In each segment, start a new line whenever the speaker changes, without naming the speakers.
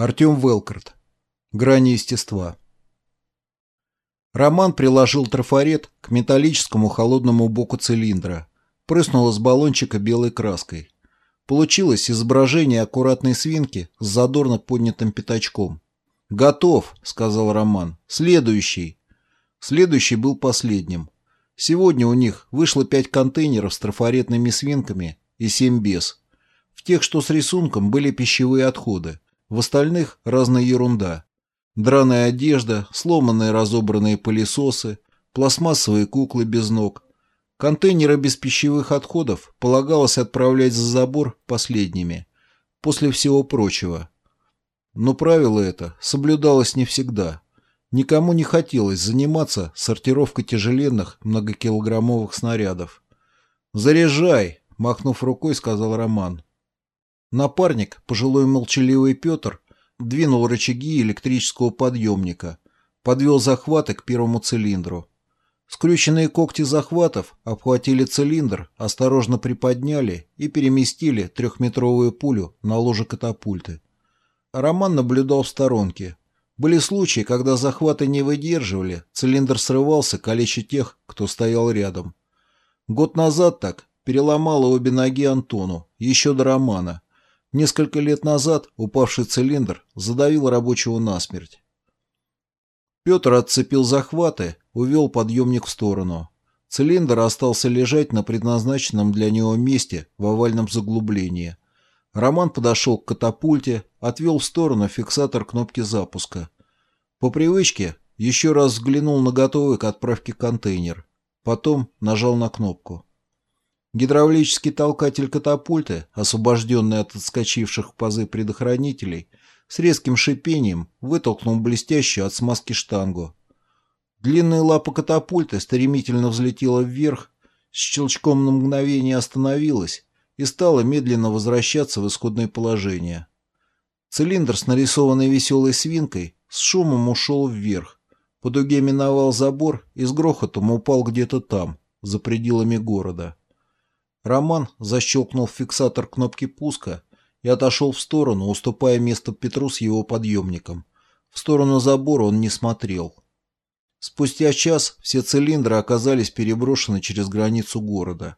Артем Велкарт. Грани естества. Роман приложил трафарет к металлическому холодному боку цилиндра, прыснул из баллончика белой краской. Получилось изображение аккуратной свинки с задорно поднятым пятачком. «Готов», — сказал Роман. «Следующий». Следующий был последним. Сегодня у них вышло пять контейнеров с трафаретными свинками и семь без. В тех, что с рисунком, были пищевые отходы. В остальных разная ерунда. Драная одежда, сломанные разобранные пылесосы, пластмассовые куклы без ног. Контейнеры без пищевых отходов полагалось отправлять за забор последними, после всего прочего. Но правило это соблюдалось не всегда. Никому не хотелось заниматься сортировкой тяжеленных многокилограммовых снарядов. «Заряжай!» – махнув рукой, сказал Роман. Напарник, пожилой молчаливый Петр, двинул рычаги электрического подъемника, подвел захваты к первому цилиндру. Скрюченные когти захватов обхватили цилиндр, осторожно приподняли и переместили трехметровую пулю на ложе катапульты. Роман наблюдал в сторонке. Были случаи, когда захваты не выдерживали, цилиндр срывался, калеча тех, кто стоял рядом. Год назад так переломало обе ноги Антону, еще до Романа. Несколько лет назад упавший цилиндр задавил рабочего насмерть. Петр отцепил захваты, увел подъемник в сторону. Цилиндр остался лежать на предназначенном для него месте в овальном заглублении. Роман подошел к катапульте, отвел в сторону фиксатор кнопки запуска. По привычке еще раз взглянул на готовый к отправке контейнер. Потом нажал на кнопку. Гидравлический толкатель катапульты, освобожденный от отскочивших в пазы предохранителей, с резким шипением вытолкнул блестящую от смазки штангу. Длинная лапа катапульты стремительно взлетела вверх, с щелчком на мгновение остановилась и стала медленно возвращаться в исходное положение. Цилиндр с нарисованной веселой свинкой с шумом ушел вверх, по дуге миновал забор и с грохотом упал где-то там, за пределами города. Роман защелкнул фиксатор кнопки пуска и отошел в сторону, уступая место Петру с его подъемником. В сторону забора он не смотрел. Спустя час все цилиндры оказались переброшены через границу города.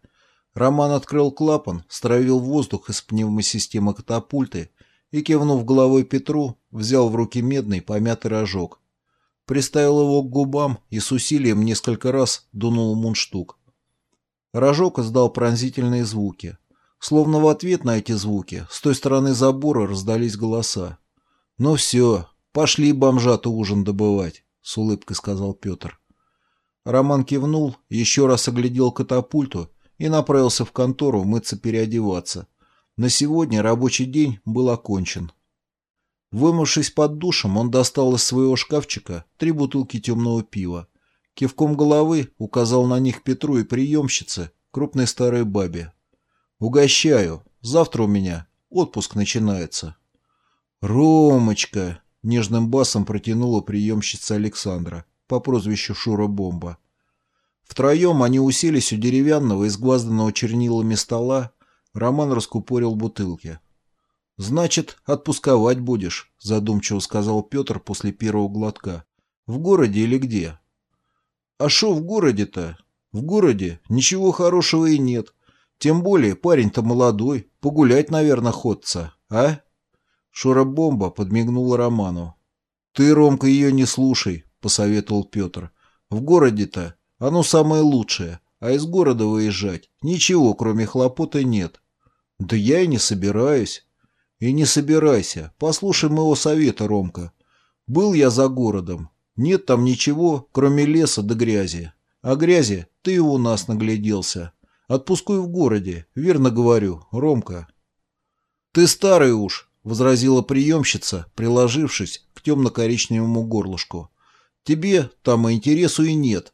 Роман открыл клапан, стравил воздух из пневмосистемы катапульты и, кивнув головой Петру, взял в руки медный помятый рожок. Приставил его к губам и с усилием несколько раз дунул мундштук. Рожок издал пронзительные звуки. Словно в ответ на эти звуки с той стороны забора раздались голоса. «Ну все, пошли бомжату ужин добывать», — с улыбкой сказал Петр. Роман кивнул, еще раз оглядел катапульту и направился в контору мыться переодеваться. На сегодня рабочий день был окончен. Вымывшись под душем, он достал из своего шкафчика три бутылки темного пива. Кивком головы указал на них Петру и приемщице, крупной старой бабе. «Угощаю. Завтра у меня отпуск начинается». «Ромочка!» — нежным басом протянула приемщица Александра по прозвищу Шура Бомба. Втроем они уселись у деревянного, изгвазданного чернилами стола. Роман раскупорил бутылки. «Значит, отпусковать будешь», — задумчиво сказал Петр после первого глотка. «В городе или где?» А шо в городе-то? В городе ничего хорошего и нет. Тем более парень-то молодой, погулять, наверное, ходца, а? Шура-бомба подмигнула Роману. Ты, Ромка, ее не слушай, посоветовал Петр. В городе-то оно самое лучшее, а из города выезжать ничего, кроме хлопоты, нет. Да я и не собираюсь. И не собирайся, послушай моего совета, Ромка. Был я за городом, нет там ничего, кроме леса да грязи. А грязи ты и у нас нагляделся. Отпускай в городе, верно говорю, Ромка. Ты старый уж, возразила приемщица, приложившись к темно-коричневому горлышку. Тебе там и интересу и нет.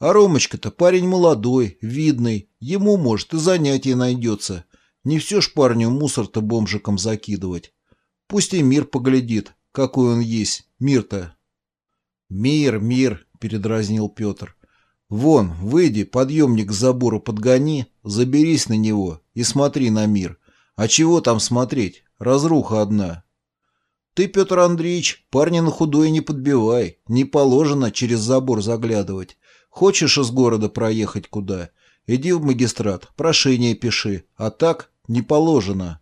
А Ромочка-то парень молодой, видный, ему, может, и занятие найдется. Не все ж парню мусор-то бомжиком закидывать. Пусть и мир поглядит, какой он есть, мир-то. «Мир, мир!» — передразнил Петр. «Вон, выйди, подъемник к забору подгони, заберись на него и смотри на мир. А чего там смотреть? Разруха одна». Ты, Петр Андреевич, парня на худое не подбивай. Не положено через забор заглядывать. Хочешь из города проехать куда? Иди в магистрат, прошение пиши. А так не положено.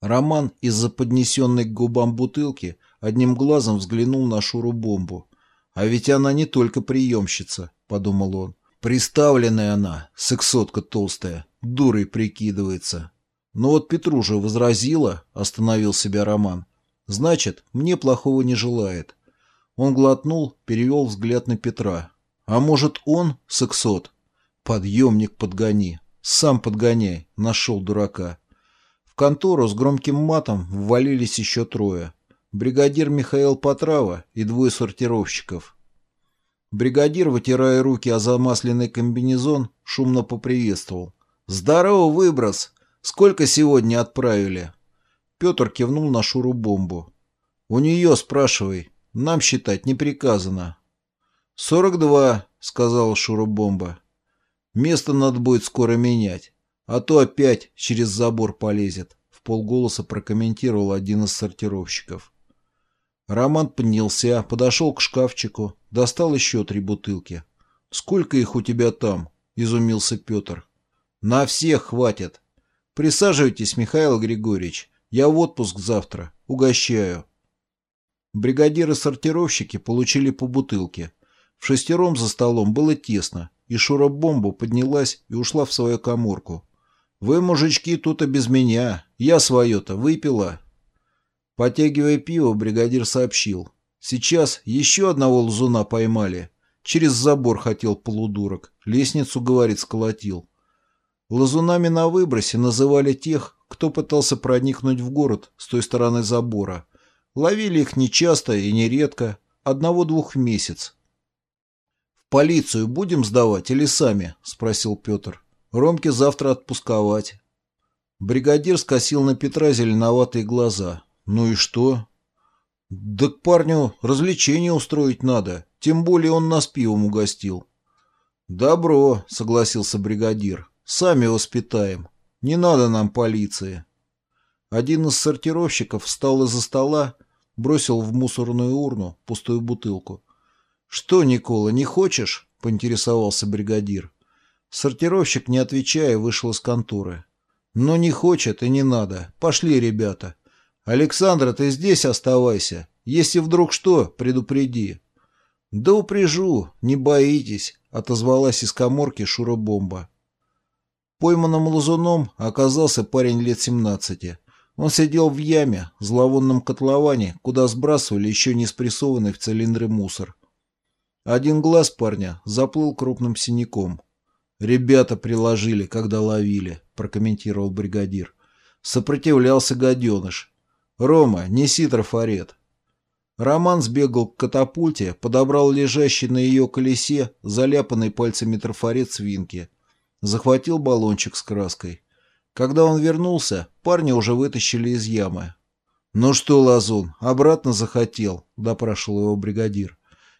Роман из-за поднесенной к губам бутылки одним глазом взглянул на Шуру-бомбу. «А ведь она не только приемщица», — подумал он. «Приставленная она, сексотка толстая, дурой прикидывается». «Но вот Петружа возразила», — остановил себя Роман. «Значит, мне плохого не желает». Он глотнул, перевел взгляд на Петра. «А может, он сексот?» «Подъемник подгони. Сам подгоняй», — нашел дурака контору с громким матом ввалились еще трое. Бригадир Михаил Потрава и двое сортировщиков. Бригадир, вытирая руки о замасленный комбинезон, шумно поприветствовал. «Здорово, выброс! Сколько сегодня отправили?» Петр кивнул на Шуру-бомбу. «У нее, спрашивай. Нам считать не приказано». «Сорок два», — сказала Шура-бомба. «Место надо будет скоро менять. А то опять через забор полезет, в полголоса прокомментировал один из сортировщиков. Роман поднялся, подошел к шкафчику, достал еще три бутылки. «Сколько их у тебя там?» – изумился Петр. «На всех хватит. Присаживайтесь, Михаил Григорьевич. Я в отпуск завтра. Угощаю». Бригадиры-сортировщики получили по бутылке. В шестером за столом было тесно, и Шура-бомба поднялась и ушла в свою коморку. Вы, мужички, тут и без меня. Я свое-то выпила. Потягивая пиво, бригадир сообщил. Сейчас еще одного лзуна поймали. Через забор хотел полудурок. Лестницу, говорит, сколотил. Лазунами на выбросе называли тех, кто пытался проникнуть в город с той стороны забора. Ловили их нечасто и нередко, одного-двух в месяц. «В полицию будем сдавать или сами?» – спросил Петр. Ромке завтра отпусковать. Бригадир скосил на Петра зеленоватые глаза. Ну и что? Да к парню развлечение устроить надо, тем более он нас пивом угостил. Добро, согласился бригадир. Сами воспитаем. Не надо нам полиции. Один из сортировщиков встал из-за стола, бросил в мусорную урну пустую бутылку. «Что, Никола, не хочешь?» — поинтересовался бригадир. Сортировщик, не отвечая, вышел из конторы. «Но не хочет и не надо. Пошли, ребята. Александра, ты здесь оставайся. Если вдруг что, предупреди». «Да упряжу, не боитесь», — отозвалась из коморки Шура-бомба. Пойманным лазуном оказался парень лет семнадцати. Он сидел в яме, зловонном котловане, куда сбрасывали еще не спрессованный в цилиндры мусор. Один глаз парня заплыл крупным синяком. «Ребята приложили, когда ловили», — прокомментировал бригадир. Сопротивлялся гаденыш. «Рома, неси трафарет». Роман сбегал к катапульте, подобрал лежащий на ее колесе заляпанный пальцами трафарет свинки. Захватил баллончик с краской. Когда он вернулся, парня уже вытащили из ямы. «Ну что, Лазун, обратно захотел?» – допрашивал его бригадир.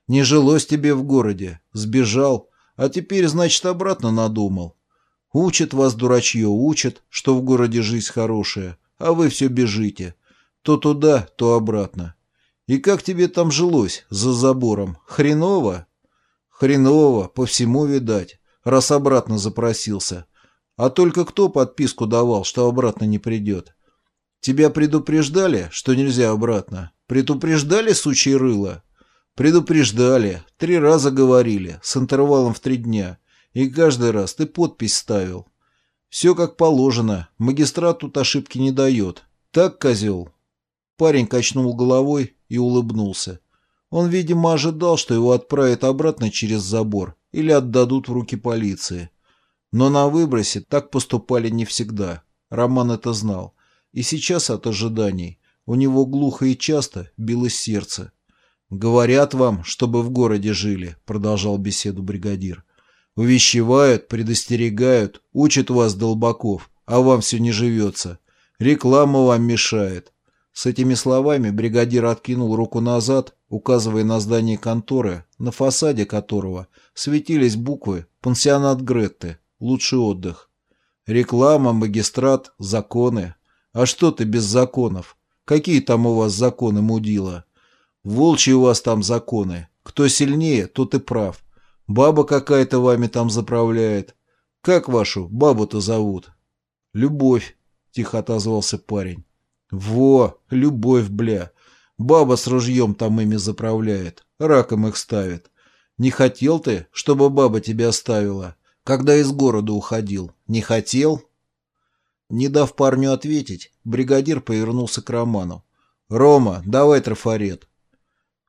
«Не жилось тебе в городе. Сбежал. А теперь, значит, обратно надумал. Учат вас, дурачье, учат, что в городе жизнь хорошая, а вы все бежите. То туда, то обратно. И как тебе там жилось, за забором? Хреново? Хреново, по всему видать, раз обратно запросился. А только кто подписку давал, что обратно не придет? Тебя предупреждали, что нельзя обратно? Предупреждали, сучье рыло? Предупреждали, три раза говорили, с интервалом в три дня. И каждый раз ты подпись ставил. Все как положено, магистрат тут ошибки не дает. Так, козел?» Парень качнул головой и улыбнулся. Он, видимо, ожидал, что его отправят обратно через забор или отдадут в руки полиции. Но на выбросе так поступали не всегда. Роман это знал. И сейчас от ожиданий у него глухо и часто билось сердце. «Говорят вам, чтобы в городе жили», — продолжал беседу бригадир. «Увещевают, предостерегают, учат вас, долбаков, а вам все не живется. Реклама вам мешает». С этими словами бригадир откинул руку назад, указывая на здание конторы, на фасаде которого светились буквы «Пансионат Гретты», «Лучший отдых». Реклама, магистрат, законы. А что ты без законов? Какие там у вас законы, мудила? Волчьи у вас там законы. Кто сильнее, тот и прав. Баба какая-то вами там заправляет. Как вашу бабу-то зовут? Любовь, тихо отозвался парень. Во, любовь, бля. Баба с ружьем там ими заправляет. Раком их ставит. Не хотел ты, чтобы баба тебя оставила, когда из города уходил? Не хотел? Не дав парню ответить, бригадир повернулся к Роману. «Рома, давай трафарет».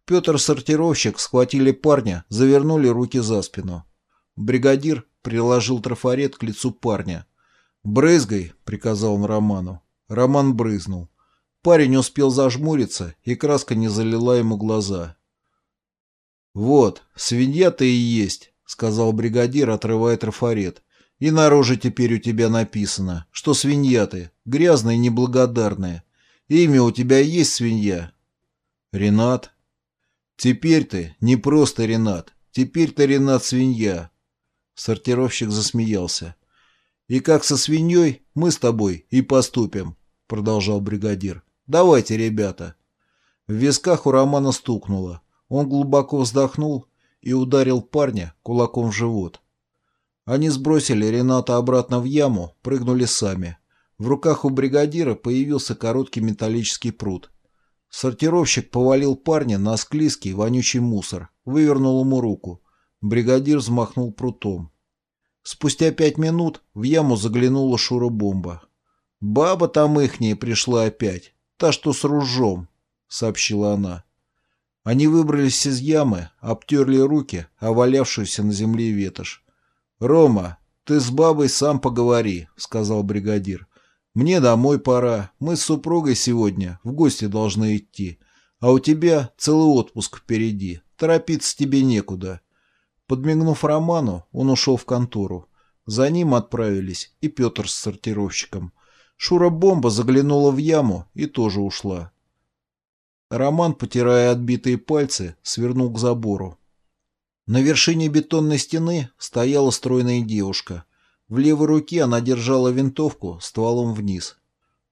Петр-сортировщик схватили парня, завернули руки за спину. Бригадир приложил трафарет к лицу парня. «Брызгай», — приказал он Роману. Роман брызнул. Парень успел зажмуриться, и краска не залила ему глаза. «Вот, свинья-то и есть», — сказал бригадир, отрывая трафарет. «И на теперь у тебя написано, что свинья ты, грязная и неблагодарная. Имя у тебя есть свинья?» «Ренат». «Теперь ты не просто Ренат, теперь ты Ренат свинья». Сортировщик засмеялся. «И как со свиньей мы с тобой и поступим», — продолжал бригадир. «Давайте, ребята». В висках у Романа стукнуло. Он глубоко вздохнул и ударил парня кулаком в живот. Они сбросили Рената обратно в яму, прыгнули сами. В руках у бригадира появился короткий металлический пруд. Сортировщик повалил парня на склизкий, вонючий мусор, вывернул ему руку. Бригадир взмахнул прутом. Спустя пять минут в яму заглянула Шура-бомба. «Баба там ихняя пришла опять, та, что с ружом», — сообщила она. Они выбрались из ямы, обтерли руки, а валявшуюся на земле ветошь. «Рома, ты с бабой сам поговори», — сказал бригадир. «Мне домой пора. Мы с супругой сегодня в гости должны идти. А у тебя целый отпуск впереди. Торопиться тебе некуда». Подмигнув Роману, он ушел в контору. За ним отправились и Петр с сортировщиком. Шура-бомба заглянула в яму и тоже ушла. Роман, потирая отбитые пальцы, свернул к забору. На вершине бетонной стены стояла стройная девушка. В левой руке она держала винтовку стволом вниз.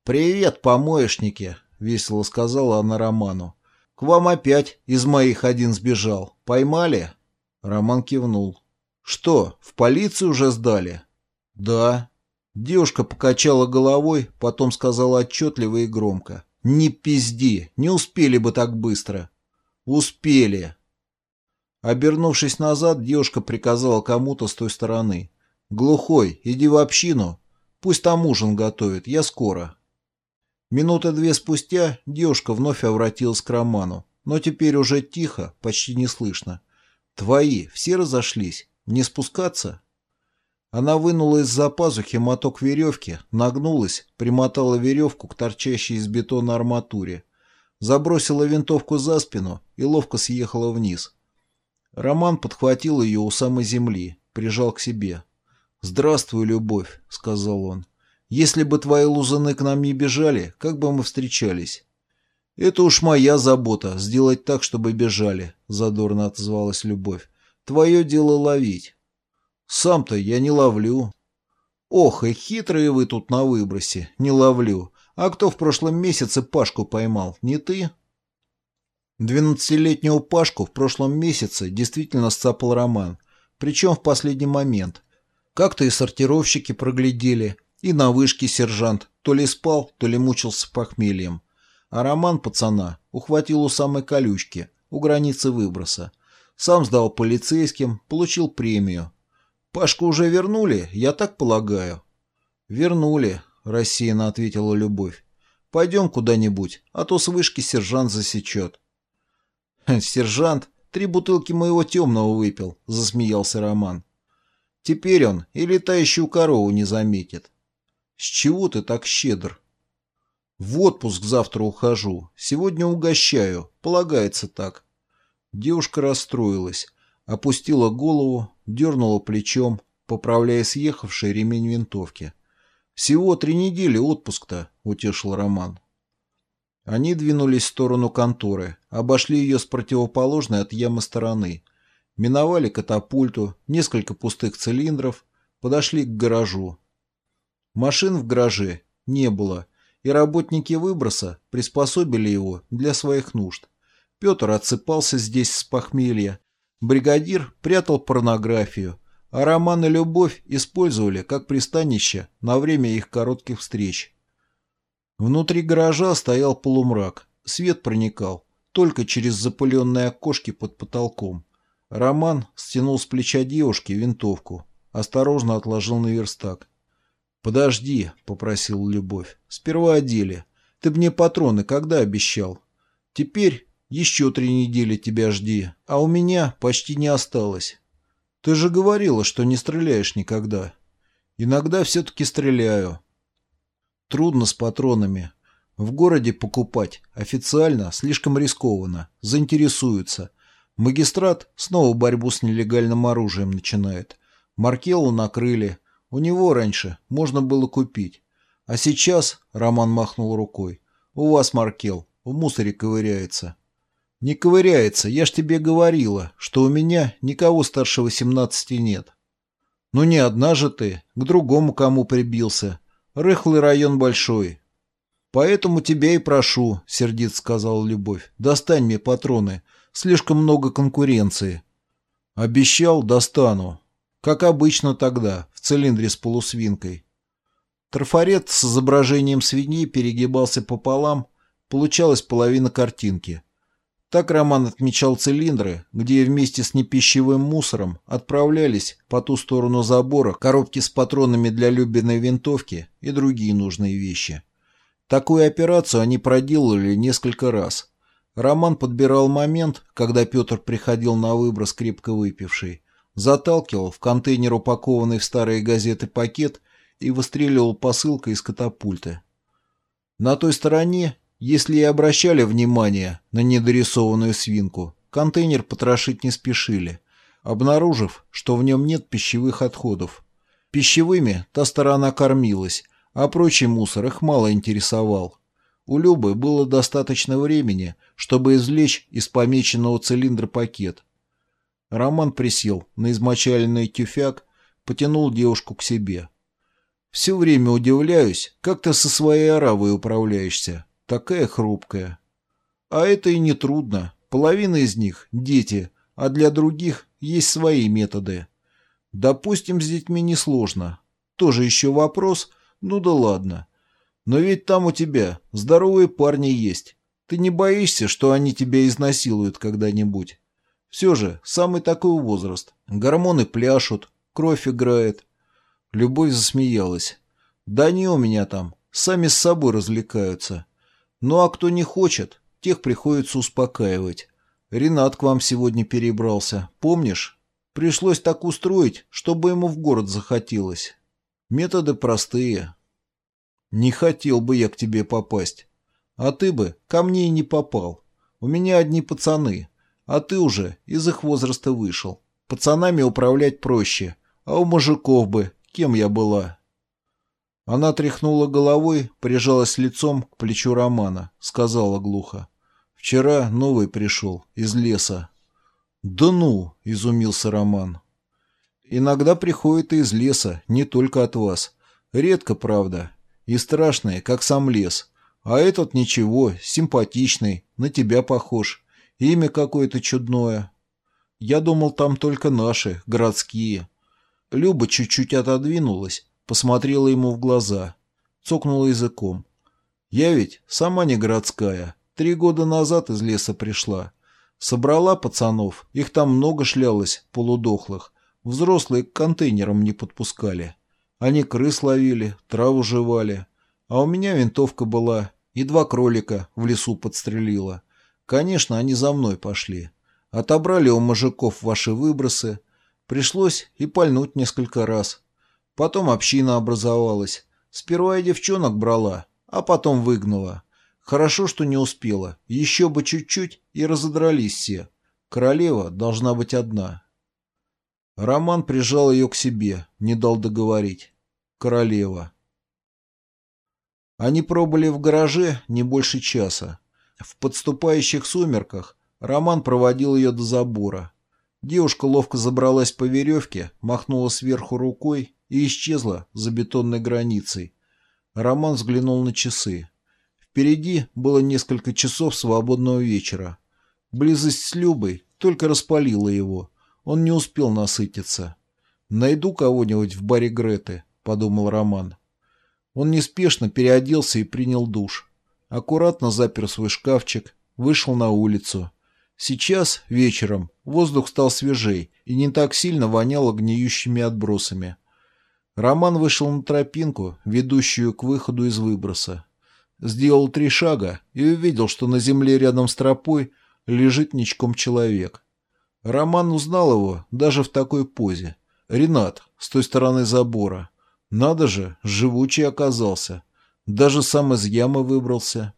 «Привет, помоечники!» — весело сказала она Роману. «К вам опять из моих один сбежал. Поймали?» Роман кивнул. «Что, в полицию уже сдали?» «Да». Девушка покачала головой, потом сказала отчетливо и громко. «Не пизди, не успели бы так быстро». «Успели». Обернувшись назад, девушка приказала кому-то с той стороны. «Глухой, иди в общину, пусть там ужин готовит, я скоро». Минуты две спустя девушка вновь обратилась к Роману, но теперь уже тихо, почти не слышно. «Твои, все разошлись, не спускаться?» Она вынула из-за пазухи моток веревки, нагнулась, примотала веревку к торчащей из бетона арматуре, забросила винтовку за спину и ловко съехала вниз. Роман подхватил ее у самой земли, прижал к себе. «Здравствуй, любовь», — сказал он. «Если бы твои лузаны к нам не бежали, как бы мы встречались?» «Это уж моя забота, сделать так, чтобы бежали», — задорно отозвалась любовь. «Твое дело ловить». Сам-то я не ловлю. Ох, и хитрые вы тут на выбросе. Не ловлю. А кто в прошлом месяце Пашку поймал? Не ты? Двенадцатилетнего Пашку в прошлом месяце действительно сцапал Роман. Причем в последний момент. Как-то и сортировщики проглядели, и на вышке сержант то ли спал, то ли мучился похмельем. А Роман пацана ухватил у самой колючки, у границы выброса. Сам сдал полицейским, получил премию, Пашку уже вернули, я так полагаю. Вернули, рассеянно ответила Любовь. Пойдем куда-нибудь, а то с вышки сержант засечет. Сержант три бутылки моего темного выпил, засмеялся Роман. Теперь он и летающую корову не заметит. С чего ты так щедр? В отпуск завтра ухожу. Сегодня угощаю. Полагается так. Девушка расстроилась опустила голову, дернула плечом, поправляя съехавший ремень винтовки. «Всего три недели отпуск-то», — утешил Роман. Они двинулись в сторону конторы, обошли ее с противоположной от ямы стороны, миновали катапульту, несколько пустых цилиндров, подошли к гаражу. Машин в гараже не было, и работники выброса приспособили его для своих нужд. Петр отсыпался здесь с похмелья, бригадир прятал порнографию, а Роман и Любовь использовали как пристанище на время их коротких встреч. Внутри гаража стоял полумрак, свет проникал только через запыленные окошки под потолком. Роман стянул с плеча девушки винтовку, осторожно отложил на верстак. «Подожди», — попросил Любовь, — «сперва о. Ты мне патроны когда обещал? Теперь еще три недели тебя жди, а у меня почти не осталось. Ты же говорила, что не стреляешь никогда. Иногда все-таки стреляю. Трудно с патронами. В городе покупать официально слишком рискованно. Заинтересуются. Магистрат снова борьбу с нелегальным оружием начинает. Маркелу накрыли. У него раньше можно было купить. А сейчас, Роман махнул рукой, у вас Маркел в мусоре ковыряется. Не ковыряется, я ж тебе говорила, что у меня никого старше восемнадцати нет. Ну не одна же ты, к другому кому прибился. Рыхлый район большой. Поэтому тебя и прошу, сердит сказал Любовь, достань мне патроны. Слишком много конкуренции. Обещал, достану. Как обычно тогда, в цилиндре с полусвинкой. Трафарет с изображением свиньи перегибался пополам, получалась половина картинки. Так Роман отмечал цилиндры, где вместе с непищевым мусором отправлялись по ту сторону забора коробки с патронами для любиной винтовки и другие нужные вещи. Такую операцию они проделали несколько раз. Роман подбирал момент, когда Петр приходил на выброс крепко выпивший, заталкивал в контейнер упакованный в старые газеты пакет и выстреливал посылкой из катапульты. На той стороне, если и обращали внимание на недорисованную свинку, контейнер потрошить не спешили, обнаружив, что в нем нет пищевых отходов. Пищевыми та сторона кормилась, а прочий мусор их мало интересовал. У Любы было достаточно времени, чтобы извлечь из помеченного цилиндра пакет. Роман присел на измочаленный тюфяк, потянул девушку к себе. «Все время удивляюсь, как ты со своей оравой управляешься. Такая хрупкая. А это и не трудно. Половина из них – дети, а для других есть свои методы. Допустим, с детьми несложно. Тоже еще вопрос, ну да ладно. Но ведь там у тебя здоровые парни есть. Ты не боишься, что они тебя изнасилуют когда-нибудь? Все же, самый такой возраст. Гормоны пляшут, кровь играет. Любовь засмеялась. Да не у меня там, сами с собой развлекаются. Ну а кто не хочет, тех приходится успокаивать. Ренат к вам сегодня перебрался, помнишь? Пришлось так устроить, чтобы ему в город захотелось. Методы простые, не хотел бы я к тебе попасть. А ты бы ко мне и не попал. У меня одни пацаны, а ты уже из их возраста вышел. Пацанами управлять проще, а у мужиков бы кем я была?» Она тряхнула головой, прижалась лицом к плечу Романа, сказала глухо. «Вчера новый пришел, из леса». «Да ну!» — изумился Роман. «Иногда приходит и из леса, не только от вас. Редко, правда и страшные, как сам лес. А этот ничего, симпатичный, на тебя похож. Имя какое-то чудное. Я думал, там только наши, городские. Люба чуть-чуть отодвинулась, посмотрела ему в глаза, цокнула языком. Я ведь сама не городская. Три года назад из леса пришла. Собрала пацанов, их там много шлялось, полудохлых. Взрослые к контейнерам не подпускали. Они крыс ловили, траву жевали. А у меня винтовка была, и два кролика в лесу подстрелила. Конечно, они за мной пошли. Отобрали у мужиков ваши выбросы. Пришлось и пальнуть несколько раз. Потом община образовалась. Сперва я девчонок брала, а потом выгнала. Хорошо, что не успела. Еще бы чуть-чуть, и разодрались все. Королева должна быть одна. Роман прижал ее к себе, не дал договорить. Королева. Они пробыли в гараже не больше часа. В подступающих сумерках Роман проводил ее до забора. Девушка ловко забралась по веревке, махнула сверху рукой и исчезла за бетонной границей. Роман взглянул на часы. Впереди было несколько часов свободного вечера. Близость с Любой только распалила его. Он не успел насытиться. «Найду кого-нибудь в баре Греты», — подумал Роман. Он неспешно переоделся и принял душ. Аккуратно запер свой шкафчик, вышел на улицу. Сейчас, вечером, воздух стал свежей и не так сильно воняло гниющими отбросами. Роман вышел на тропинку, ведущую к выходу из выброса. Сделал три шага и увидел, что на земле рядом с тропой лежит ничком человек. Роман узнал его даже в такой позе. Ренат, с той стороны забора. Надо же, живучий оказался. Даже сам из ямы выбрался.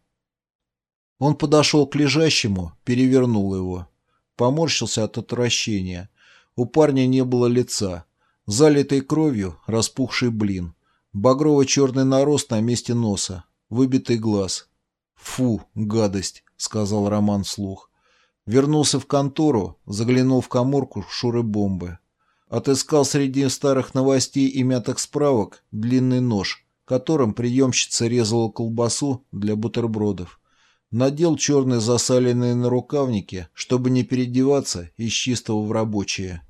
Он подошел к лежащему, перевернул его. Поморщился от отвращения. У парня не было лица. Залитый кровью, распухший блин. Багрово-черный нарост на месте носа. Выбитый глаз. «Фу, гадость», — сказал Роман вслух. Вернулся в контору, заглянул в коморку шуры-бомбы. Отыскал среди старых новостей и мятых справок длинный нож, которым приемщица резала колбасу для бутербродов. Надел черные засаленные нарукавники, чтобы не переодеваться из чистого в рабочее.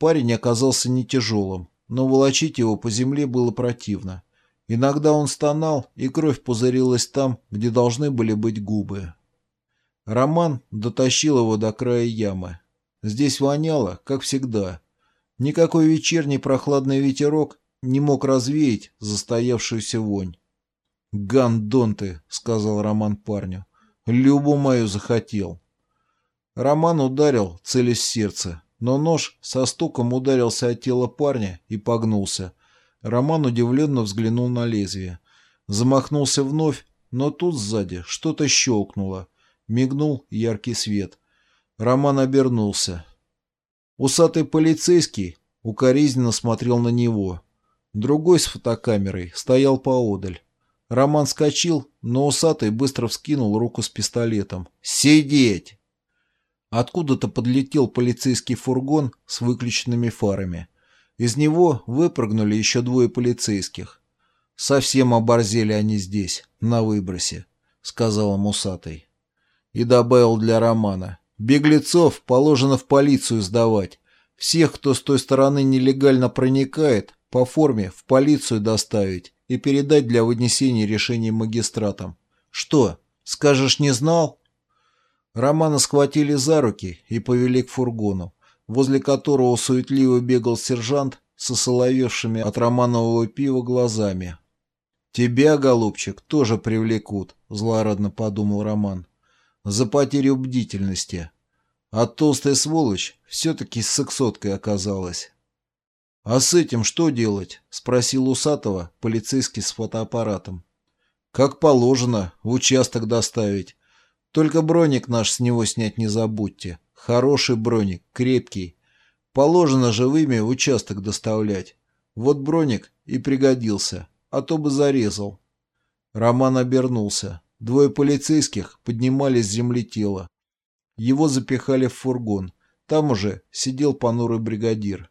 Парень оказался не тяжелым, но волочить его по земле было противно. Иногда он стонал, и кровь пузырилась там, где должны были быть губы. Роман дотащил его до края ямы. Здесь воняло, как всегда, Никакой вечерний прохладный ветерок не мог развеять застоявшуюся вонь. «Гандон ты!» — сказал Роман парню. «Любу мою захотел». Роман ударил, целясь сердце, но нож со стуком ударился от тела парня и погнулся. Роман удивленно взглянул на лезвие. Замахнулся вновь, но тут сзади что-то щелкнуло. Мигнул яркий свет. Роман обернулся. Усатый полицейский укоризненно смотрел на него. Другой с фотокамерой стоял поодаль. Роман скочил, но усатый быстро вскинул руку с пистолетом. «Сидеть!» Откуда-то подлетел полицейский фургон с выключенными фарами. Из него выпрыгнули еще двое полицейских. «Совсем оборзели они здесь, на выбросе», — сказал им усатый. И добавил для Романа. Беглецов положено в полицию сдавать. Всех, кто с той стороны нелегально проникает, по форме в полицию доставить и передать для вынесения решений магистратам. Что, скажешь, не знал? Романа схватили за руки и повели к фургону, возле которого суетливо бегал сержант со соловевшими от романового пива глазами. «Тебя, голубчик, тоже привлекут», — злорадно подумал Роман за потерю бдительности. А толстая сволочь все-таки с сексоткой оказалась. — А с этим что делать? — спросил Усатого полицейский с фотоаппаратом. — Как положено, в участок доставить. Только броник наш с него снять не забудьте. Хороший броник, крепкий. Положено живыми в участок доставлять. Вот броник и пригодился, а то бы зарезал. Роман обернулся. Двое полицейских поднимали с земли тело. Его запихали в фургон. Там уже сидел понурый бригадир.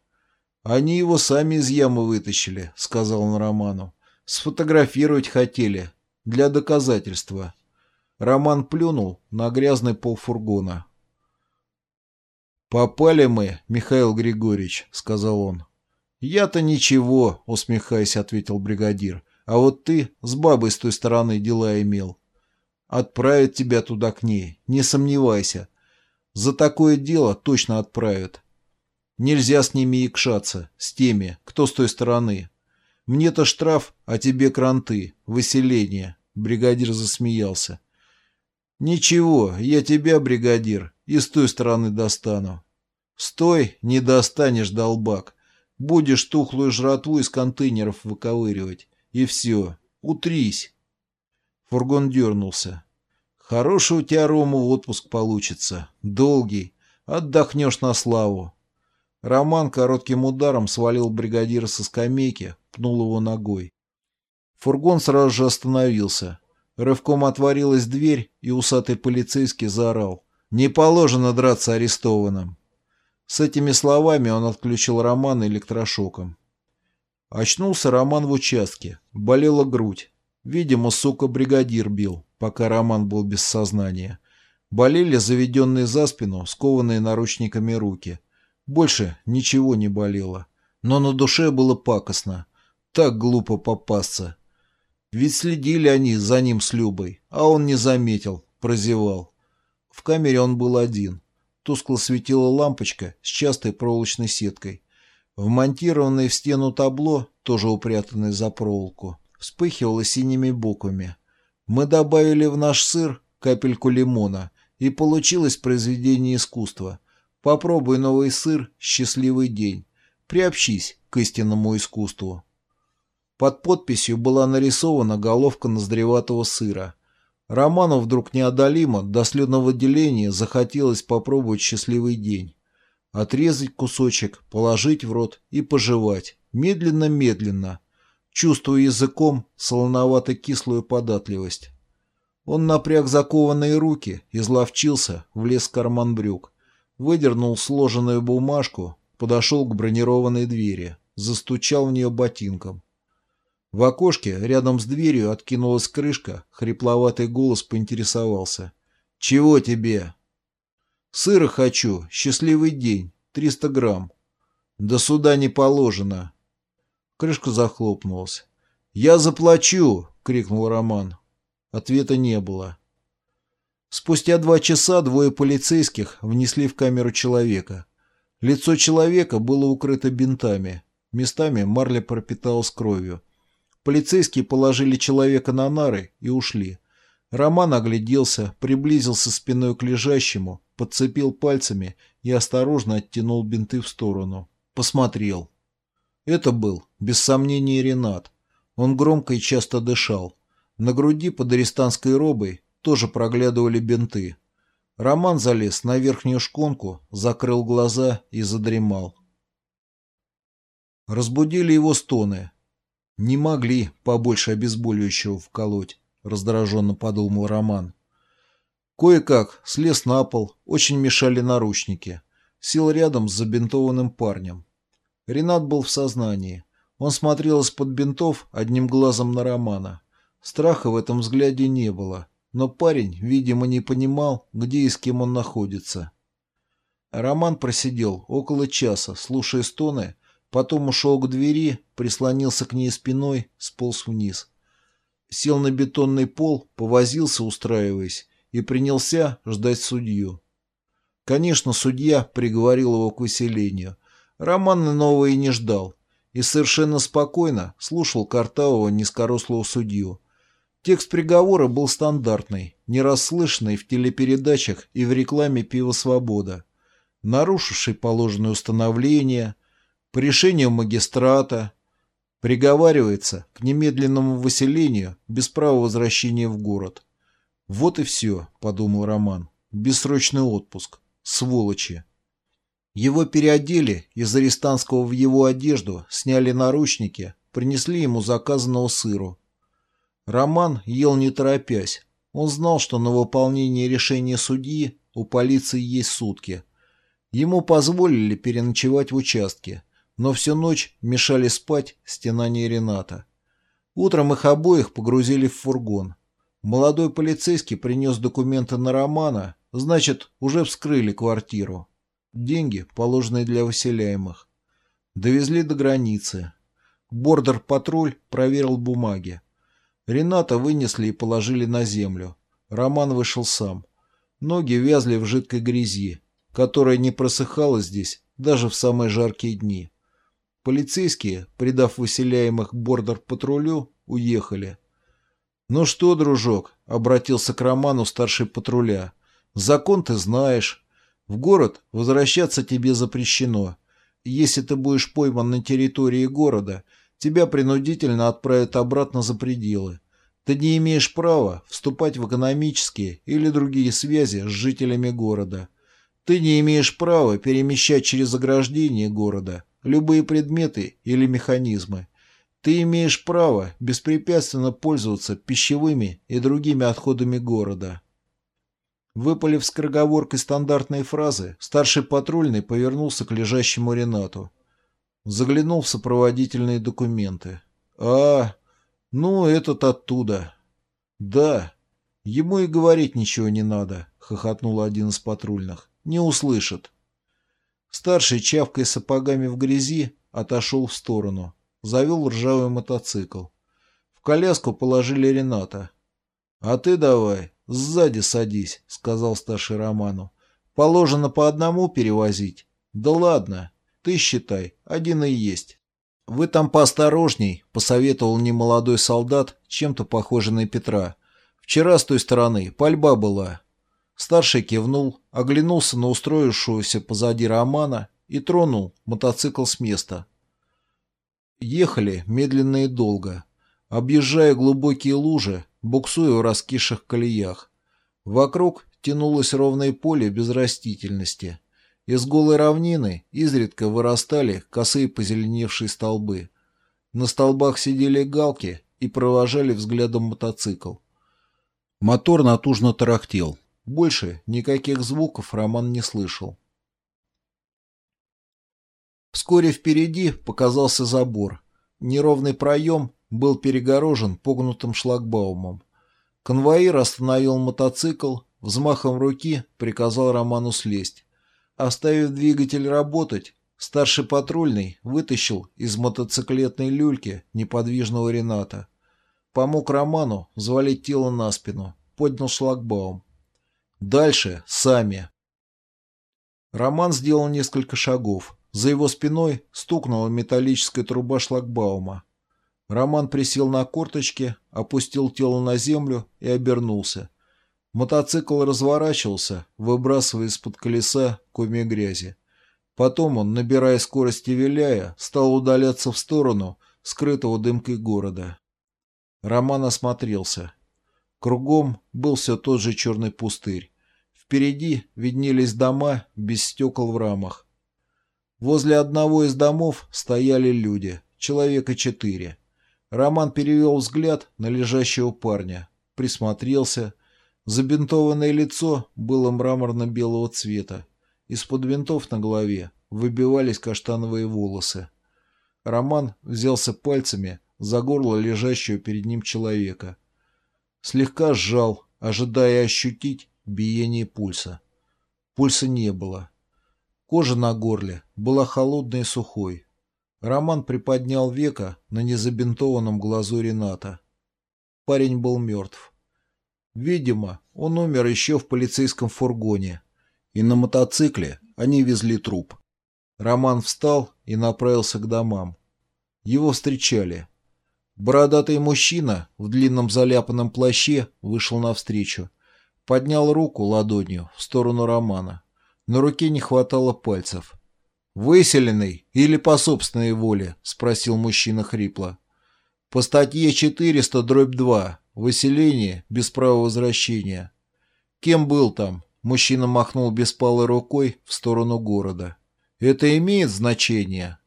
«Они его сами из ямы вытащили», — сказал он Роману. «Сфотографировать хотели. Для доказательства». Роман плюнул на грязный пол фургона. «Попали мы, Михаил Григорьевич», — сказал он. «Я-то ничего», — усмехаясь, ответил бригадир. «А вот ты с бабой с той стороны дела имел. Отправят тебя туда к ней, не сомневайся. За такое дело точно отправят. Нельзя с ними икшаться, с теми, кто с той стороны. Мне-то штраф, а тебе кранты, выселение. Бригадир засмеялся. Ничего, я тебя, бригадир, и с той стороны достану. Стой, не достанешь, долбак. Будешь тухлую жратву из контейнеров выковыривать. И все, утрись. Фургон дернулся. «Хороший у тебя, Рома, отпуск получится. Долгий. Отдохнешь на славу». Роман коротким ударом свалил бригадира со скамейки, пнул его ногой. Фургон сразу же остановился. Рывком отворилась дверь, и усатый полицейский заорал. «Не положено драться арестованным». С этими словами он отключил Романа электрошоком. Очнулся Роман в участке. Болела грудь. Видимо, сука, бригадир бил, пока Роман был без сознания. Болели заведенные за спину, скованные наручниками руки. Больше ничего не болело. Но на душе было пакостно. Так глупо попасться. Ведь следили они за ним с Любой, а он не заметил, прозевал. В камере он был один. Тускло светила лампочка с частой проволочной сеткой. Вмонтированное в стену табло, тоже упрятанное за проволоку, вспыхивало синими буквами. Мы добавили в наш сыр капельку лимона, и получилось произведение искусства. Попробуй новый сыр, счастливый день. Приобщись к истинному искусству. Под подписью была нарисована головка ноздреватого сыра. Роману вдруг неодолимо до слюдного деления захотелось попробовать счастливый день. Отрезать кусочек, положить в рот и пожевать. Медленно-медленно, чувствуя языком солоновато-кислую податливость. Он напряг закованные руки, изловчился, влез в карман брюк, выдернул сложенную бумажку, подошел к бронированной двери, застучал в нее ботинком. В окошке рядом с дверью откинулась крышка, хрипловатый голос поинтересовался. «Чего тебе?» «Сыра хочу, счастливый день, триста грамм». «До суда не положено». Крышка захлопнулась. «Я заплачу!» — крикнул Роман. Ответа не было. Спустя два часа двое полицейских внесли в камеру человека. Лицо человека было укрыто бинтами. Местами марля пропиталась кровью. Полицейские положили человека на нары и ушли. Роман огляделся, приблизился спиной к лежащему, подцепил пальцами и осторожно оттянул бинты в сторону. Посмотрел. Это был, без сомнения, Ренат. Он громко и часто дышал. На груди под арестантской робой тоже проглядывали бинты. Роман залез на верхнюю шконку, закрыл глаза и задремал. Разбудили его стоны. Не могли побольше обезболивающего вколоть, раздраженно подумал Роман. Кое-как слез на пол, очень мешали наручники. Сел рядом с забинтованным парнем. Ренат был в сознании. Он смотрел из-под бинтов одним глазом на Романа. Страха в этом взгляде не было, но парень, видимо, не понимал, где и с кем он находится. Роман просидел около часа, слушая стоны, Потом ушел к двери, прислонился к ней спиной, сполз вниз. Сел на бетонный пол, повозился, устраиваясь, и принялся ждать судью. Конечно, судья приговорил его к выселению. Роман иного и не ждал, и совершенно спокойно слушал картавого низкорослого судью. Текст приговора был стандартный, не расслышанный в телепередачах и в рекламе «Пиво Свобода», нарушивший положенные установления, по решению магистрата приговаривается к немедленному выселению без права возвращения в город. Вот и все, подумал Роман. Бессрочный отпуск. Сволочи. Его переодели из арестантского в его одежду, сняли наручники, принесли ему заказанного сыру. Роман ел не торопясь. Он знал, что на выполнение решения судьи у полиции есть сутки. Ему позволили переночевать в участке, но всю ночь мешали спать стенания Рената. Утром их обоих погрузили в фургон. Молодой полицейский принес документы на Романа, значит, уже вскрыли квартиру. Деньги, положенные для выселяемых. Довезли до границы. Бордер-патруль проверил бумаги. Рената вынесли и положили на землю. Роман вышел сам. Ноги вязли в жидкой грязи, которая не просыхала здесь даже в самые жаркие дни. Полицейские, придав выселяемых бордер-патрулю, уехали. «Ну что, дружок?» — обратился к Роману старший патруля. «Закон ты знаешь. В город возвращаться тебе запрещено. Если ты будешь пойман на территории города, тебя принудительно отправят обратно за пределы. Ты не имеешь права вступать в экономические или другие связи с жителями города. Ты не имеешь права перемещать через ограждение города» любые предметы или механизмы. Ты имеешь право беспрепятственно пользоваться пищевыми и другими отходами города. Выпалив скороговоркой стандартные фразы, старший патрульный повернулся к лежащему Ренату. Заглянул в сопроводительные документы. А, ну, этот оттуда. Да, ему и говорить ничего не надо, хохотнул один из патрульных. Не услышит. Старший, чавкой сапогами в грязи, отошел в сторону. Завел ржавый мотоцикл. В коляску положили Рената. «А ты давай, сзади садись», — сказал старший Роману. «Положено по одному перевозить». «Да ладно, ты считай, один и есть». «Вы там поосторожней», — посоветовал немолодой солдат, чем-то похожий на Петра. «Вчера с той стороны пальба была». Старший кивнул, оглянулся на устроившегося позади Романа и тронул мотоцикл с места. Ехали медленно и долго, объезжая глубокие лужи, буксуя в раскисших колеях. Вокруг тянулось ровное поле без растительности. Из голой равнины изредка вырастали косые позеленевшие столбы. На столбах сидели галки и провожали взглядом мотоцикл. Мотор натужно тарахтел. Больше никаких звуков Роман не слышал. Вскоре впереди показался забор. Неровный проем был перегорожен погнутым шлагбаумом. Конвоир остановил мотоцикл, взмахом руки приказал Роману слезть. Оставив двигатель работать, старший патрульный вытащил из мотоциклетной люльки неподвижного Рената. Помог Роману взвалить тело на спину, поднял шлагбаум. Дальше сами. Роман сделал несколько шагов. За его спиной стукнула металлическая труба шлагбаума. Роман присел на корточки, опустил тело на землю и обернулся. Мотоцикл разворачивался, выбрасывая из-под колеса коми грязи. Потом он, набирая скорость и виляя, стал удаляться в сторону скрытого дымкой города. Роман осмотрелся. Кругом был все тот же черный пустырь. Впереди виднелись дома без стекол в рамах. Возле одного из домов стояли люди, человека четыре. Роман перевел взгляд на лежащего парня, присмотрелся. Забинтованное лицо было мраморно-белого цвета. Из-под винтов на голове выбивались каштановые волосы. Роман взялся пальцами за горло лежащего перед ним человека. Слегка сжал, ожидая ощутить биение пульса. Пульса не было. Кожа на горле была холодной и сухой. Роман приподнял века на незабинтованном глазу Рената. Парень был мертв. Видимо, он умер еще в полицейском фургоне. И на мотоцикле они везли труп. Роман встал и направился к домам. Его встречали. Бородатый мужчина в длинном заляпанном плаще вышел навстречу. Поднял руку ладонью в сторону Романа. На руке не хватало пальцев. «Выселенный или по собственной воле?» — спросил мужчина хрипло. «По статье 400, дробь 2. Выселение без права возвращения». «Кем был там?» — мужчина махнул беспалой рукой в сторону города. «Это имеет значение?»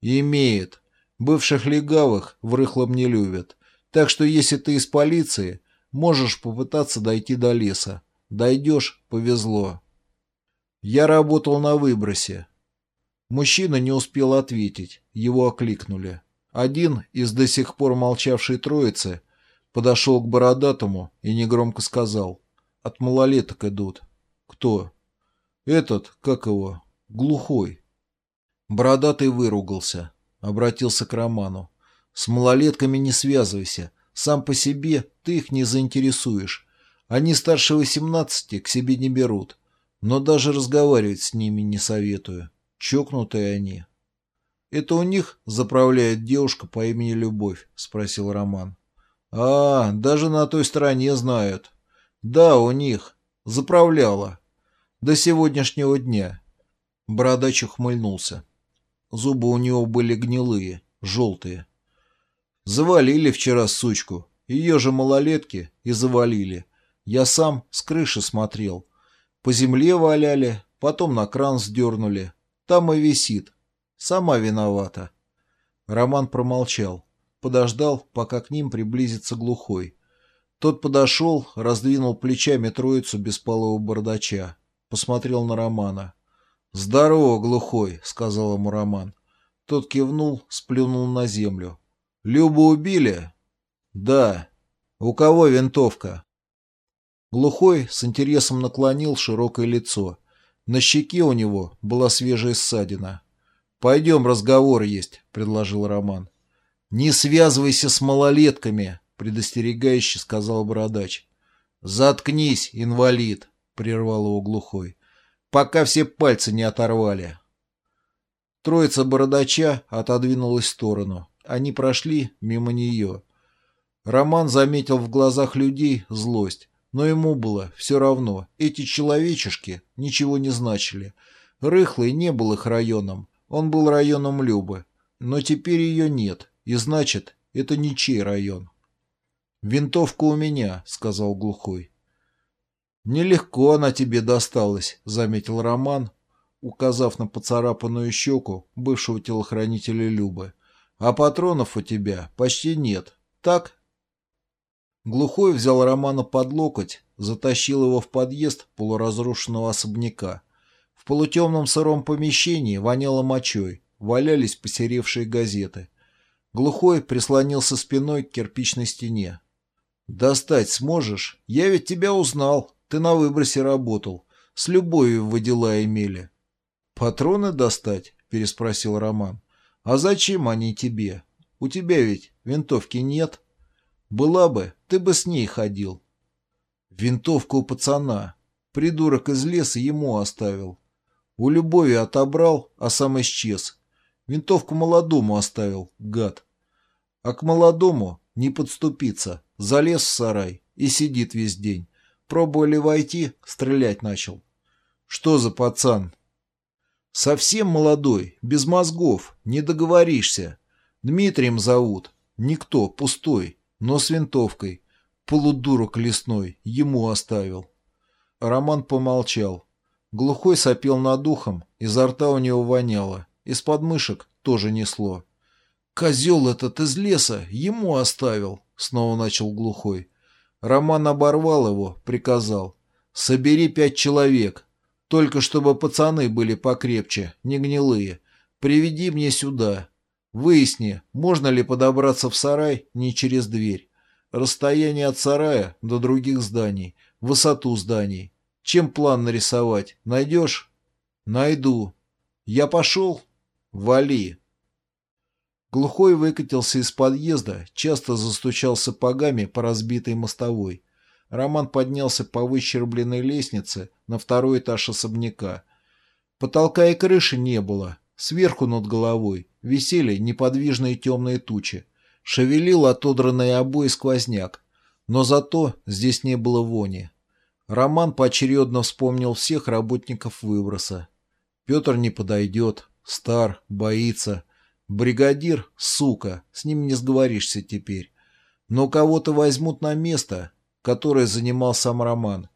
«Имеет. Бывших легавых в рыхлом не любят. Так что если ты из полиции, можешь попытаться дойти до леса. Дойдешь — повезло». Я работал на выбросе. Мужчина не успел ответить, его окликнули. Один из до сих пор молчавшей троицы подошел к бородатому и негромко сказал. От малолеток идут. Кто? Этот, как его, глухой. Бородатый выругался, обратился к Роману. С малолетками не связывайся, сам по себе ты их не заинтересуешь. Они старше восемнадцати к себе не берут. Но даже разговаривать с ними не советую. Чокнутые они. «Это у них заправляет девушка по имени Любовь?» — спросил Роман. «А, даже на той стороне знают. Да, у них. Заправляла. До сегодняшнего дня». Бородач ухмыльнулся. Зубы у него были гнилые, желтые. Завалили вчера сучку. Ее же малолетки и завалили. Я сам с крыши смотрел. По земле валяли, потом на кран сдернули. Там и висит. Сама виновата. Роман промолчал. Подождал, пока к ним приблизится глухой. Тот подошел, раздвинул плечами троицу беспалого бардача. Посмотрел на Романа. «Здорово, глухой», — сказал ему Роман. Тот кивнул, сплюнул на землю. «Любу убили?» «Да». «У кого винтовка?» Глухой с интересом наклонил широкое лицо. На щеке у него была свежая ссадина. «Пойдем, разговор есть», — предложил Роман. «Не связывайся с малолетками», — предостерегающе сказал бородач. «Заткнись, инвалид», — прервал его глухой, — «пока все пальцы не оторвали». Троица бородача отодвинулась в сторону. Они прошли мимо нее. Роман заметил в глазах людей злость, но ему было все равно. Эти человечешки ничего не значили. Рыхлый не был их районом, он был районом Любы. Но теперь ее нет, и значит, это ничей район. «Винтовка у меня», — сказал глухой. «Нелегко она тебе досталась», — заметил Роман, указав на поцарапанную щеку бывшего телохранителя Любы. «А патронов у тебя почти нет. Так?» Глухой взял Романа под локоть, затащил его в подъезд полуразрушенного особняка. В полутемном сыром помещении воняло мочой, валялись посеревшие газеты. Глухой прислонился спиной к кирпичной стене. «Достать сможешь? Я ведь тебя узнал. Ты на выбросе работал. С любовью вы дела имели». «Патроны достать?» – переспросил Роман. «А зачем они тебе? У тебя ведь винтовки нет. Была бы, ты бы с ней ходил». «Винтовка у пацана. Придурок из леса ему оставил. У Любови отобрал, а сам исчез. Винтовку молодому оставил, гад. А к молодому не подступиться. Залез в сарай и сидит весь день. Пробовали войти, стрелять начал. Что за пацан? Совсем молодой, без мозгов, не договоришься. Дмитрием зовут. Никто, пустой, но с винтовкой. Полудурок лесной, ему оставил. Роман помолчал. Глухой сопел над ухом, изо рта у него воняло. Из подмышек тоже несло. «Козел этот из леса ему оставил», — снова начал глухой. Роман оборвал его, приказал. «Собери пять человек. Только чтобы пацаны были покрепче, не гнилые. Приведи мне сюда. Выясни, можно ли подобраться в сарай не через дверь. Расстояние от сарая до других зданий, высоту зданий. Чем план нарисовать? Найдешь?» «Найду. Я пошел?» «Вали!» Глухой выкатился из подъезда, часто застучал сапогами по разбитой мостовой. Роман поднялся по выщербленной лестнице на второй этаж особняка. Потолка и крыши не было. Сверху над головой висели неподвижные темные тучи. Шевелил отодранные обои сквозняк. Но зато здесь не было вони. Роман поочередно вспомнил всех работников выброса. Петр не подойдет, Стар, боится. Бригадир, сука, с ним не сговоришься теперь. Но кого-то возьмут на место, которое занимал сам Роман.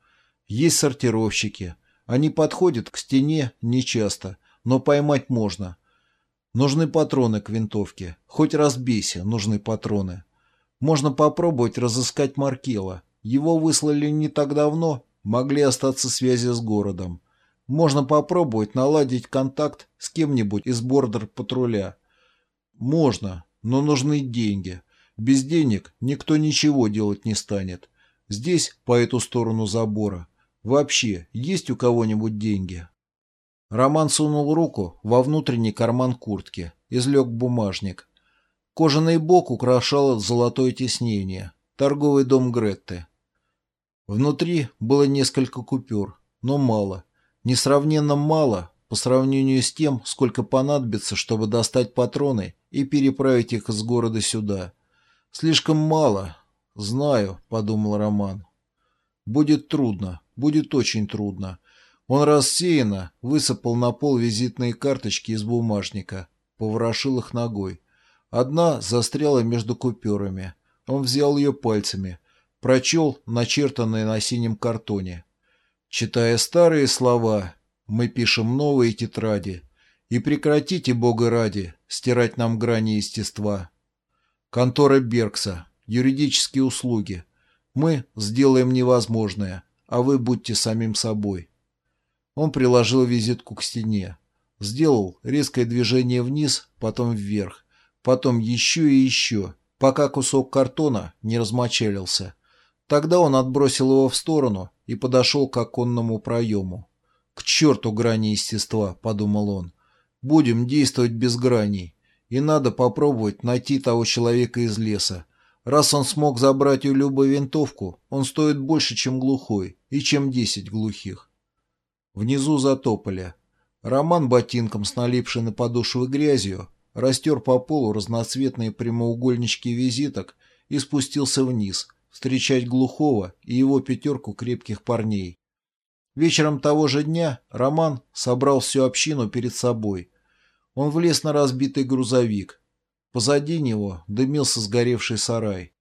Есть сортировщики. Они подходят к стене нечасто, но поймать можно. Нужны патроны к винтовке. Хоть разбейся, нужны патроны. Можно попробовать разыскать Маркела. Его выслали не так давно, могли остаться связи с городом. Можно попробовать наладить контакт с кем-нибудь из бордер-патруля. Можно, но нужны деньги. Без денег никто ничего делать не станет. Здесь, по эту сторону забора, вообще есть у кого-нибудь деньги? Роман сунул руку во внутренний карман куртки, излег бумажник. Кожаный бок украшало золотое тиснение. Торговый дом Гретты. Внутри было несколько купюр, но мало. Несравненно мало по сравнению с тем, сколько понадобится, чтобы достать патроны и переправить их из города сюда. Слишком мало. Знаю, подумал Роман. Будет трудно, будет очень трудно. Он рассеянно высыпал на пол визитные карточки из бумажника, поворошил их ногой. Одна застряла между купюрами. Он взял ее пальцами, прочел начертанное на синем картоне. Читая старые слова, мы пишем новые тетради. И прекратите, Бога ради, стирать нам грани естества. Контора Беркса. Юридические услуги. Мы сделаем невозможное, а вы будьте самим собой. Он приложил визитку к стене. Сделал резкое движение вниз, потом вверх, потом еще и еще, пока кусок картона не размочалился. Тогда он отбросил его в сторону и подошел к оконному проему. «К черту грани естества», — подумал он. «Будем действовать без граней, и надо попробовать найти того человека из леса. Раз он смог забрать у Любы винтовку, он стоит больше, чем глухой, и чем десять глухих». Внизу затопали. Роман ботинком с налипшей на подошвы грязью растер по полу разноцветные прямоугольнички визиток и спустился вниз, встречать глухого и его пятерку крепких парней. Вечером того же дня Роман собрал всю общину перед собой. Он влез на разбитый грузовик. Позади него дымился сгоревший сарай.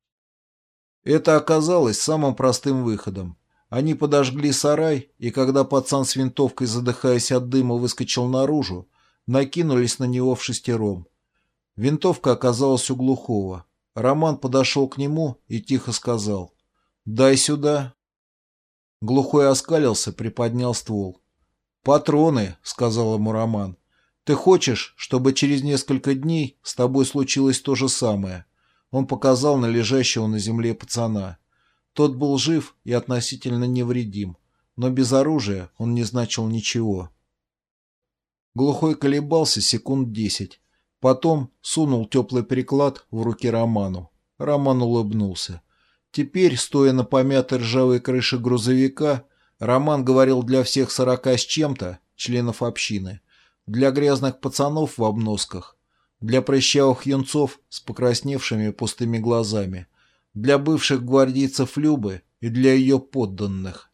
Это оказалось самым простым выходом. Они подожгли сарай, и когда пацан с винтовкой, задыхаясь от дыма, выскочил наружу, накинулись на него в шестером. Винтовка оказалась у глухого. Роман подошел к нему и тихо сказал «Дай сюда». Глухой оскалился, приподнял ствол. «Патроны», — сказал ему Роман. «Ты хочешь, чтобы через несколько дней с тобой случилось то же самое?» Он показал на лежащего на земле пацана. Тот был жив и относительно невредим, но без оружия он не значил ничего. Глухой колебался секунд десять. Потом сунул теплый приклад в руки Роману. Роман улыбнулся. Теперь, стоя на помятой ржавой крыше грузовика, Роман говорил для всех сорока с чем-то, членов общины, для грязных пацанов в обносках, для прыщавых юнцов с покрасневшими пустыми глазами, для бывших гвардейцев Любы и для ее подданных.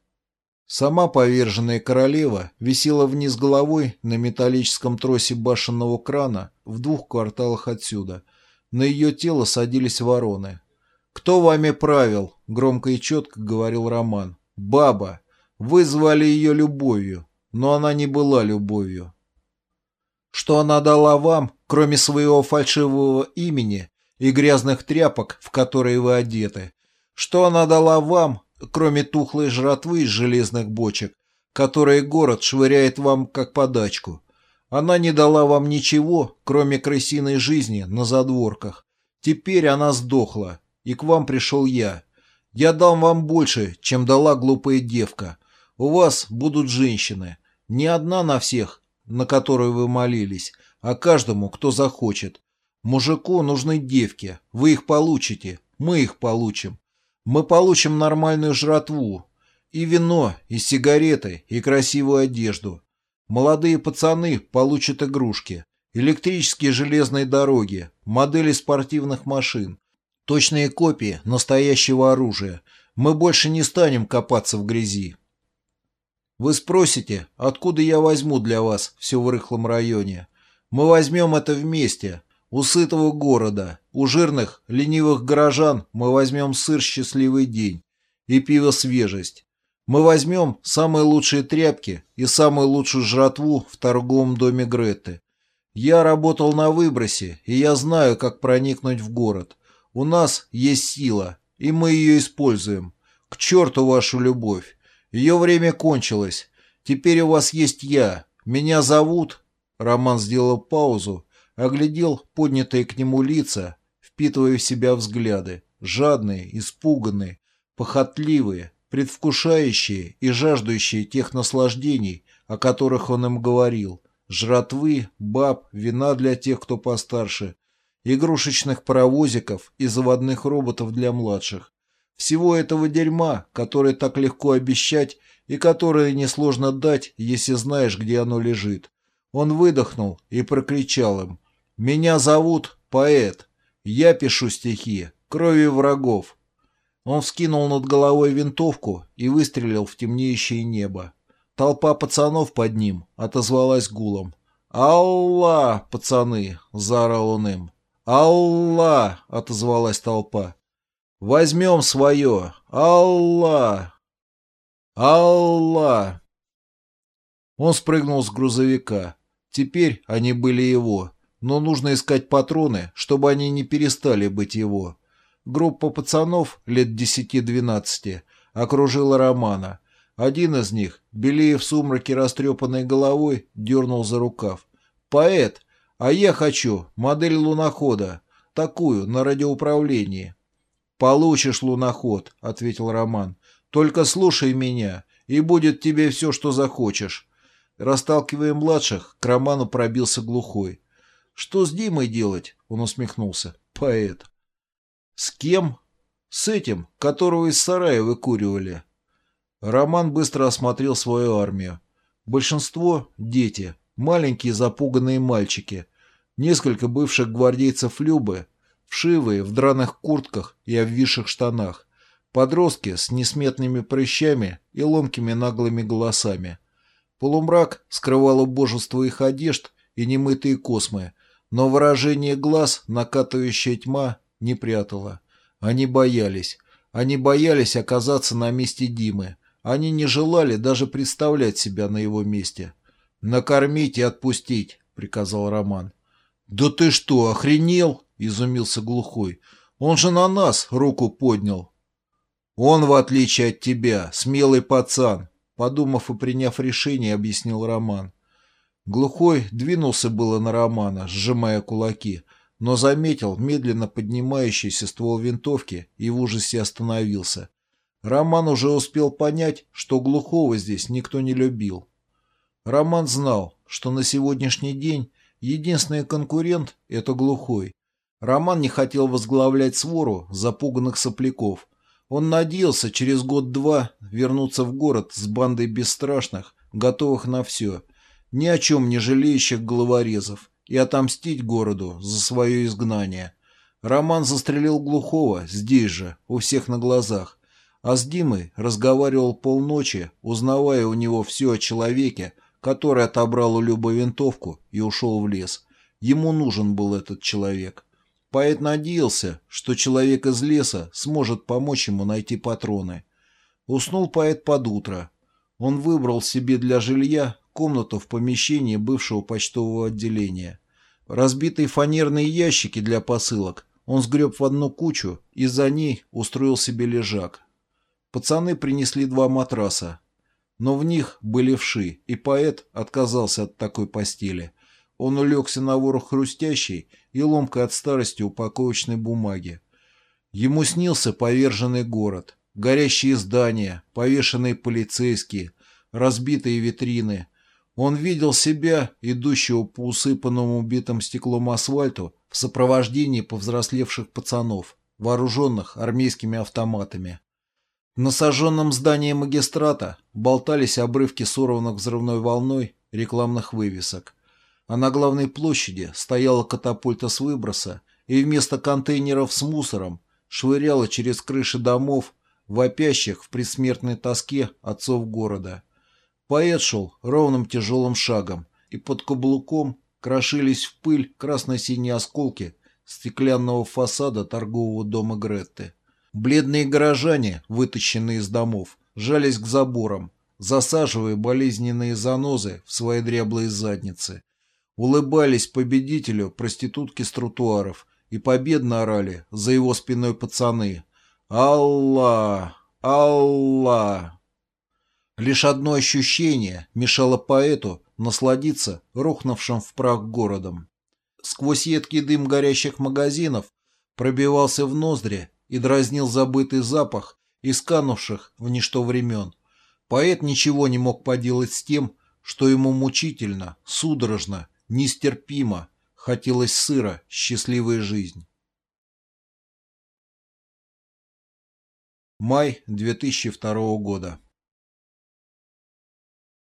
Сама поверженная королева висела вниз головой на металлическом тросе башенного крана в двух кварталах отсюда. На ее тело садились вороны. «Кто вами правил?» — громко и четко говорил Роман. «Баба. Вы звали ее любовью, но она не была любовью. Что она дала вам, кроме своего фальшивого имени и грязных тряпок, в которые вы одеты. Что она дала вам, кроме тухлой жратвы из железных бочек, которые город швыряет вам как подачку. Она не дала вам ничего, кроме крысиной жизни на задворках. Теперь она сдохла, и к вам пришел я. Я дам вам больше, чем дала глупая девка. У вас будут женщины. Не одна на всех, на которую вы молились, а каждому, кто захочет. Мужику нужны девки. Вы их получите. Мы их получим. Мы получим нормальную жратву. И вино, и сигареты, и красивую одежду. Молодые пацаны получат игрушки. Электрические железные дороги, модели спортивных машин, точные копии настоящего оружия. Мы больше не станем копаться в грязи. Вы спросите, откуда я возьму для вас все в рыхлом районе? Мы возьмем это вместе. У сытого города, у жирных, ленивых горожан мы возьмем сыр «Счастливый день» и пиво «Свежесть». Мы возьмем самые лучшие тряпки и самую лучшую жратву в торговом доме Греты. Я работал на выбросе, и я знаю, как проникнуть в город. У нас есть сила, и мы ее используем. К черту вашу любовь. Ее время кончилось. Теперь у вас есть я. Меня зовут...» Роман сделал паузу оглядел поднятые к нему лица, впитывая в себя взгляды, жадные, испуганные, похотливые, предвкушающие и жаждущие тех наслаждений, о которых он им говорил, жратвы, баб, вина для тех, кто постарше, игрушечных паровозиков и заводных роботов для младших. Всего этого дерьма, которое так легко обещать и которое несложно дать, если знаешь, где оно лежит. Он выдохнул и прокричал им «Меня зовут поэт. Я пишу стихи. Крови врагов». Он вскинул над головой винтовку и выстрелил в темнеющее небо. Толпа пацанов под ним отозвалась гулом. «Алла, пацаны!» — заорал он им. «Алла!» — отозвалась толпа. «Возьмем свое! Алла! Алла!» Он спрыгнул с грузовика. Теперь они были его но нужно искать патроны, чтобы они не перестали быть его. Группа пацанов лет 10-12 окружила Романа. Один из них, белее в сумраке растрепанной головой, дернул за рукав. «Поэт, а я хочу модель лунохода, такую, на радиоуправлении». «Получишь луноход», — ответил Роман. «Только слушай меня, и будет тебе все, что захочешь». Расталкивая младших, к Роману пробился глухой. «Что с Димой делать?» — он усмехнулся. «Поэт». «С кем?» «С этим, которого из сарая выкуривали». Роман быстро осмотрел свою армию. Большинство – дети, маленькие запуганные мальчики, несколько бывших гвардейцев Любы, вшивые в драных куртках и обвисших штанах, подростки с несметными прыщами и ломкими наглыми голосами. Полумрак скрывал убожество их одежд и немытые космы, но выражение глаз, накатывающая тьма, не прятала. Они боялись. Они боялись оказаться на месте Димы. Они не желали даже представлять себя на его месте. «Накормить и отпустить», — приказал Роман. «Да ты что, охренел?» — изумился глухой. «Он же на нас руку поднял». «Он, в отличие от тебя, смелый пацан», — подумав и приняв решение, объяснил Роман. Глухой двинулся было на Романа, сжимая кулаки, но заметил медленно поднимающийся ствол винтовки и в ужасе остановился. Роман уже успел понять, что глухого здесь никто не любил. Роман знал, что на сегодняшний день единственный конкурент – это глухой. Роман не хотел возглавлять свору запуганных сопляков. Он надеялся через год-два вернуться в город с бандой бесстрашных, готовых на все, ни о чем не жалеющих головорезов, и отомстить городу за свое изгнание. Роман застрелил глухого здесь же, у всех на глазах, а с Димой разговаривал полночи, узнавая у него все о человеке, который отобрал у Любы винтовку и ушел в лес. Ему нужен был этот человек. Поэт надеялся, что человек из леса сможет помочь ему найти патроны. Уснул поэт под утро. Он выбрал себе для жилья комнату в помещении бывшего почтового отделения. Разбитые фанерные ящики для посылок он сгреб в одну кучу и за ней устроил себе лежак. Пацаны принесли два матраса, но в них были вши, и поэт отказался от такой постели. Он улегся на ворох хрустящей и ломкой от старости упаковочной бумаги. Ему снился поверженный город, горящие здания, повешенные полицейские, разбитые витрины. Он видел себя, идущего по усыпанному убитым стеклом асфальту, в сопровождении повзрослевших пацанов, вооруженных армейскими автоматами. На сожженном здании магистрата болтались обрывки сорванных взрывной волной рекламных вывесок. А на главной площади стояла катапульта с выброса и вместо контейнеров с мусором швыряла через крыши домов, вопящих в предсмертной тоске отцов города. Поэт шел ровным тяжелым шагом, и под каблуком крошились в пыль красно-синие осколки стеклянного фасада торгового дома Гретты. Бледные горожане, вытащенные из домов, жались к заборам, засаживая болезненные занозы в свои дряблые задницы. Улыбались победителю проститутки с тротуаров и победно орали за его спиной пацаны. «Алла! Алла!» Лишь одно ощущение мешало поэту насладиться рухнувшим в прах городом. Сквозь едкий дым горящих магазинов пробивался в ноздри и дразнил забытый запах исканувших в ничто времен. Поэт ничего не мог поделать с тем, что ему мучительно, судорожно, нестерпимо хотелось сыра, счастливая жизнь. Май 2002 года.